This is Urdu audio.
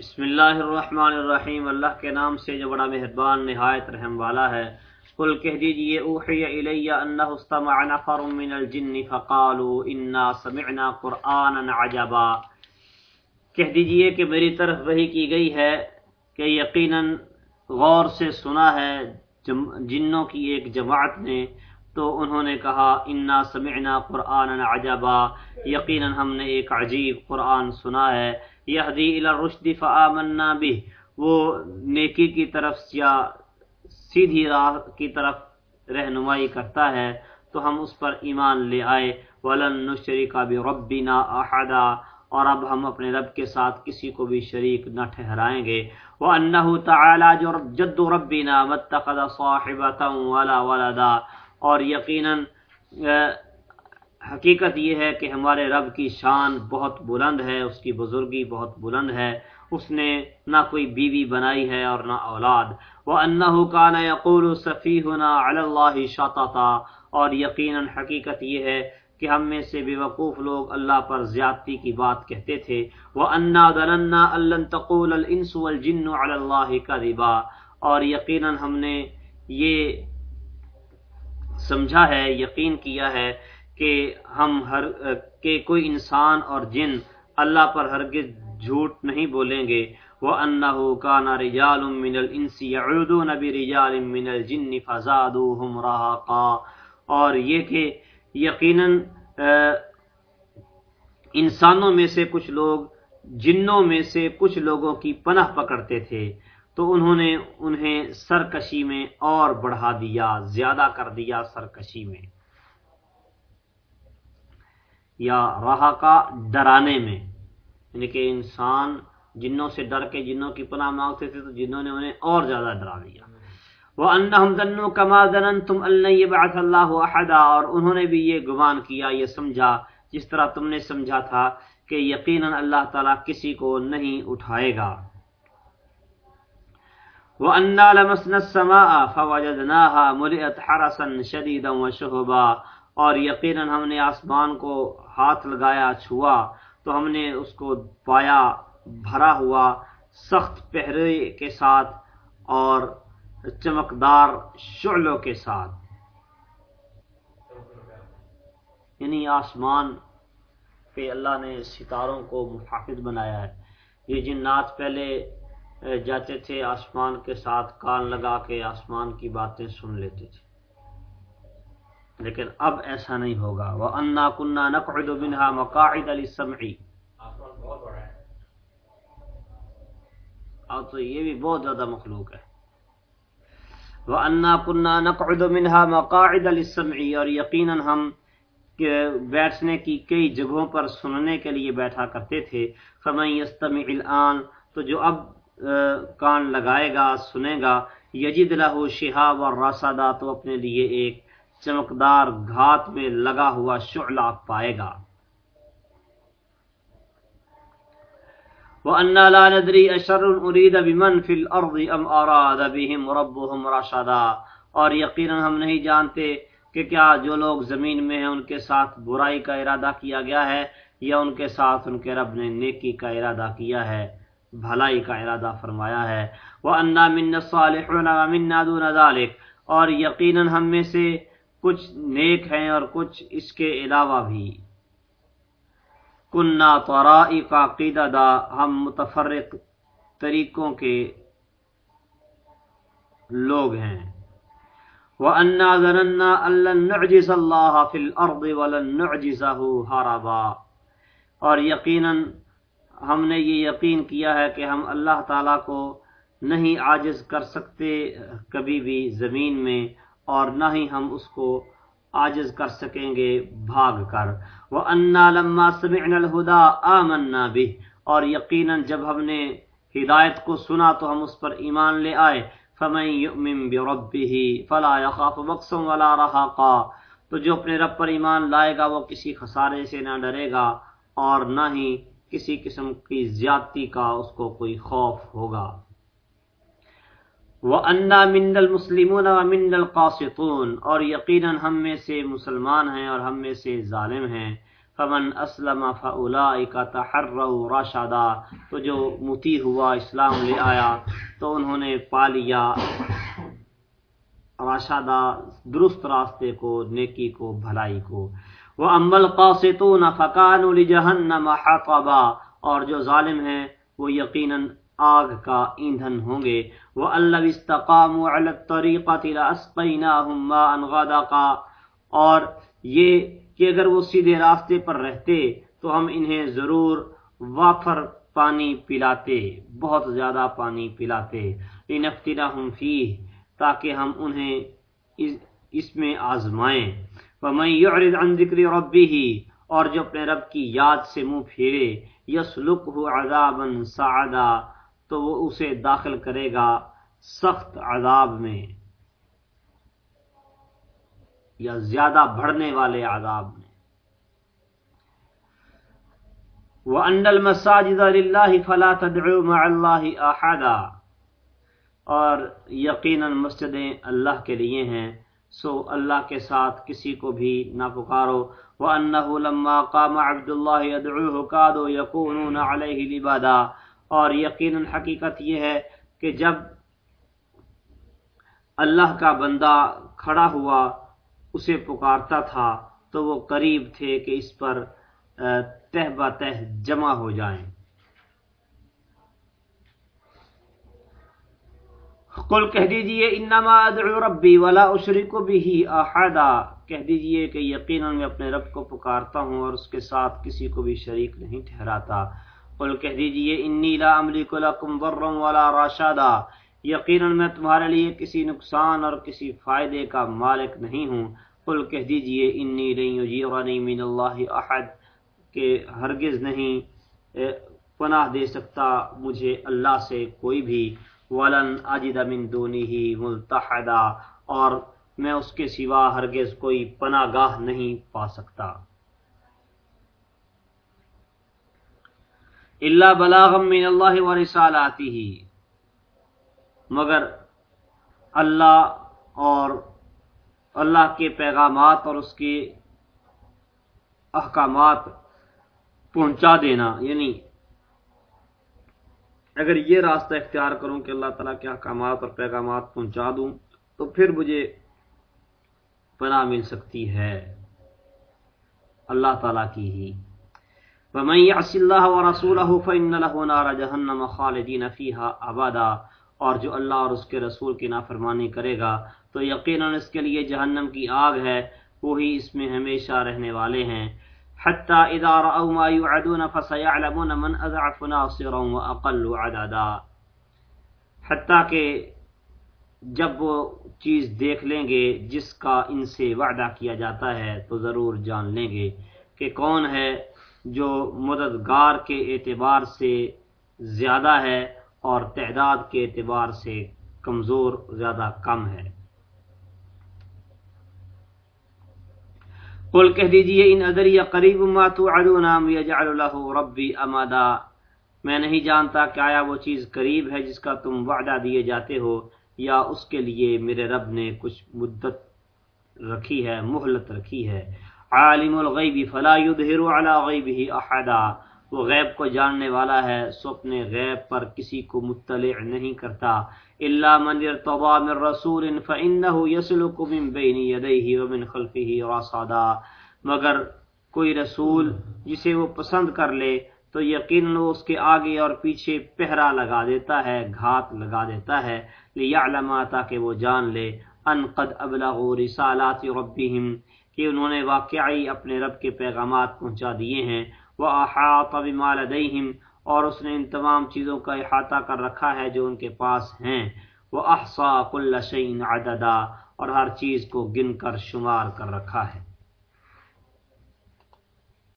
بسم اللہ الرحمن الرحیم۔ اللہ کے نام سے جو بڑا مہربان، نہایت رحم والا ہے۔ قل کہہ دیجیے، اوحی الی انہ استمع نفر من الجن فقالوا انا سمعنا قرآنا عجبا۔ کہہ دیجیے کہ میری طرف وہی کی گئی ہے کہ یقیناً غور سے سنا ہے جنوں کی ایک جماعت نے تو انہوں نے کہا، انا سمعنا قرآن عجبا. یقیناً ہم نے ایک عجیب قرآن سنا ہے. یہدی الرشد فآمنا به وہ نیکی کی طرف یا سیدھی راہ کی طرف رہنمائی کرتا ہے تو ہم اس پر ایمان لے آئے. ولن نشرک بربنا احدا اور اب ہم اپنے رب کے ساتھ کسی کو بھی شریک نہ ٹھہرائیں گے. وانه تعالی جو جد ربنا متخذ صاحبتا ولا ولدا. اور یقیناً حقیقت یہ ہے کہ ہمارے رب کی شان بہت بلند ہے، اس کی بزرگی بہت بلند ہے، اس نے نہ کوئی بیوی بنائی ہے اور نہ اولاد۔ وہ انّا کا نہ یقول صفی ہونا اللہ شاطا اور یقیناً حقیقت یہ ہے کہ ہم میں سے بے وقوف لوگ اللہ پر زیادتی کی بات کہتے تھے۔ وہ انا دلنا اللہ تقول الانس والجن علی اللہ کا اور یقیناً ہم نے یہ سمجھا ہے، یقین کیا ہے کہ ہم ہر، کہ کوئی انسان اور جن اللہ پر ہرگز جھوٹ نہیں بولیں گے۔ وہ انّا کا نا رجال من الانسی یعودون برجال من الجن فزادوہم رہاقا اور یہ کہ یقیناً انسانوں میں سے کچھ لوگ جنوں میں سے کچھ لوگوں کی پناہ پکڑتے تھے۔ تو انہوں نے انہیں سرکشی میں اور بڑھا دیا، زیادہ کر دیا سرکشی میں۔ یا رہا کا ڈرانے میں۔ یعنی کہ انسان جنوں سے ڈر کے، جنوں کی پناہ مانگتے تھے، تو جنہوں نے انہیں اور زیادہ ڈرا دیا۔ وہ انہم وَأَنَّا لَمَسْنَا السَّمَاءَ فَوَجَدْنَاهَا مُلِئَتْ حَرَسًا شَدِيدًا وَشُهُبًا اور یقیناً ہم نے آسمان کو ہاتھ لگایا، چھوا تو ہم نے اس کو پایا، بھرا ہوا، سخت پہرے کے ساتھ اور چمکدار شعلوں کے ساتھ۔ یعنی آسمان پہ اللہ نے ستاروں کو محافظ بنایا ہے۔ یہ جنات پہلے جاتے تھے آسمان کے ساتھ کان لگا کے آسمان کی باتیں سن لیتے تھے۔ لیکن اب ایسا نہیں ہوگا۔ وہ انا کنہ نقعد منها مقاعد للسمع۔ اور تو یہ بھی بہت زیادہ مخلوق ہے۔ وہ انا کنہ نقعد منها مقاعد للسمع۔ اور یقیناً ہم بیٹھنے کی کئی جگہوں پر سننے کے لیے بیٹھا کرتے تھے۔ فمن یستمع الان تو جو اب کان لگائے گا، سنے گا۔ یجد لہو شہاب اور راسدہ، تو اپنے لیے ایک چمکدار گھات میں لگا ہوا شعلہ پائے گا۔ وَأَنَّا لَا نَدْرِي أَشَرٌ أُرِيدَ بِمَنْ فِي الْأَرْضِ أَمْ أَرَادَ بِهِمْ رَبُّهُمْ رَشَدًا۔ اور یقیناً ہم نہیں جانتے کہ کیا جو لوگ زمین میں ہیں، ان کے ساتھ برائی کا ارادہ کیا گیا ہے یا ان کے ساتھ ان کے رب نے نیکی کا ارادہ کیا ہے۔ بھلائی کا ارادہ فرمایا ہے۔ وہ انا من صالحون ومنا دون ذلك۔ اور یقیناً ہم میں سے کچھ نیک ہیں اور کچھ اس کے علاوہ بھی۔ کنہ کننا طرائق عقیدہ دا ہم متفرق طریقوں کے لوگ ہیں۔ وَأَنَّا ذَنَنَّا أَلَّن نُعْجِزَ اللَّهَ فِي الْأَرْضِ وَلَن نُعْجِزَهُ هَرَبًا اور یقیناً ہم نے یہ یقین کیا ہے کہ ہم اللہ تعالیٰ کو نہیں عاجز کر سکتے کبھی بھی زمین میں اور نہ ہی ہم اس کو عاجز کر سکیں گے بھاگ کر۔ وہ انا لما سمعنا الہدا آمنا بھی اور یقیناً جب ہم نے ہدایت کو سنا تو ہم اس پر ایمان لے آئے۔ فمن یؤمن بربه فلا يخاف بخسا ولا رهقا تو جو اپنے رب پر ایمان لائے گا وہ کسی خسارے سے نہ ڈرے گا اور نہ ہی کسی قسم کی زیادتی کا اس کو کوئی خوف ہوگا۔ وہ انا من المسلمون و من القاسطون اور یقیناً ہم میں سے مسلمان ہیں اور ہم میں سے ظالم ہیں۔ فمن اسلم فاولئک تحروا رشدا تو جو متی ہوا، اسلام لے آیا، تو انہوں نے پا لیا راشدہ درست راستے کو، نیکی کو، بھلائی کو۔ وہ امبل قاسطون فکان لجہنم حطبا اور جو ظالم ہیں، وہ یقیناً آگ کا ایندھن ہوں گے۔ وہ اللہ استقام علی الطریقۃ لاسقیناہم ماء غدقا اور یہ کہ اگر وہ سیدھے راستے پر رہتے تو ہم انہیں ضرور وافر پانی پلاتے، بہت زیادہ پانی پلاتے۔ لنفتنہم فیہ تاکہ ہم انہیں اس میں آزمائیں۔ ومن یعرض عن ذکر ربه اور جو اپنے رب کی یاد سے منہ پھیرے یسلکہ عذابا سعدا، تو وہ اسے داخل کرے گا سخت عذاب میں یا زیادہ بڑھنے والے عذاب میں۔ وَأَنَّ الْمَسَاجِدَ لِلَّهِ فَلَا تَدْعُوا مَعَ اللَّهِ أَحَدًا اور یقیناً مسجدیں اللہ کے لیے ہیں۔ سو اللہ کے ساتھ کسی کو بھی نہ پکارو۔ وَأَنَّهُ لَمَّا قَامَ عَبْدُ اللَّهِ يَدْعُوهُ كَادُوا يَكُونُونَ عَلَيْهِ لِبَادًا اور یقیناً حقیقت یہ ہے کہ جب اللہ کا بندہ کھڑا ہوا اسے پکارتا تھا تو وہ قریب تھے کہ اس پر تہ بتہ جمع ہو جائیں۔ قل کہہ دیجیے، انما ادعو ربی ولا اشرک به احدا۔ کہہ دیجیے کہ یقینا میں اپنے رب کو پکارتا ہوں اور اس کے ساتھ کسی کو بھی شریک نہیں ٹھہراتا۔ قل کہہ دیجیے، انی لا املک لکم ضرا ولا رشدا۔ یقیناً میں تمہارے لیے کسی نقصان اور کسی فائدے کا مالک نہیں ہوں۔ قل کہہ دیجیے، انی لن یجیرنی من اللہ احد۔ کہ ہرگز نہیں پناہ دے سکتا مجھے اللہ سے کوئی بھی۔ ولن اجد من دونی ملتحدا، اور میں اس کے سوا ہرگز کوئی پناہ گاہ نہیں پا سکتا۔ اللہ بلاغم من اللہ و رسالاتی ہی مگر اللہ اور اللہ کے پیغامات اور اس کے احکامات پہنچا دینا یعنی اگر یہ راستہ اختیار کروں کہ اللہ تعالیٰ کے احکامات اور پیغامات پہنچا دوں، تو پھر مجھے پناہ مل سکتی ہے۔ اللہ تعالیٰ کی ہی۔ وَمَن يَعْصِ اللَّهَ وَرَسُولَهُ فَإِنَّ لَهُ نَارَ جَهَنَّمَ خَالِدِينَ فِيهَا اور جو اللہ اور اس کے رسول کی نافرمانی کرے گا، تو یقیناً اس کے لیے جہنم کی آگ ہے، وہی اس میں ہمیشہ رہنے والے ہیں۔ حتی اذا رأوا ما يعدون فسيعلمون من اضعف ناصرا واقل عددا. حتی کہ جب وہ چیز دیکھ لیں گے جس کا ان سے وعدہ کیا جاتا ہے تو ضرور جان لیں گے کہ کون ہے جو مددگار کے اعتبار سے زیادہ ہے اور تعداد کے اعتبار سے کمزور زیادہ کم ہے۔ قل کہہ دیجیے، ان ادری قریب ما توعدون ام يجعل له ربي امدا. میں نہیں جانتا کہ آیا وہ چیز قریب ہے جس کا تم وعدہ دیے جاتے ہو یا اس کے لیے میرے رب نے کچھ مدت رکھی ہے، مہلت رکھی ہے۔ عالم الغیب فلا يظهر على غیبه احدا۔ وہ غیب کو جاننے والا ہے، سو اپنے غیب پر کسی کو مطلع نہیں کرتا۔ الا من ارتضى من رسول فانه يسلك من بين يديه ومن خلفه رصدا۔ مگر کوئی رسول جسے وہ پسند کر لے، تو یقیناً وہ اس کے آگے اور پیچھے پہرا لگا دیتا ہے، گھات لگا دیتا ہے۔ لیعلم تاکہ وہ جان لے۔ ان قد ابلغوا رسالات ربهم، کہ انہوں نے واقعی اپنے رب کے پیغامات پہنچا دیے ہیں۔ وَأَحَاطَ بِمَا لَدَيْهِمْ اور اس نے ان تمام چیزوں کا احاطہ کر رکھا ہے جو ان کے پاس ہیں۔ وہ احسا کل شعین عددا اور ہر چیز کو گن کر شمار کر رکھا ہے۔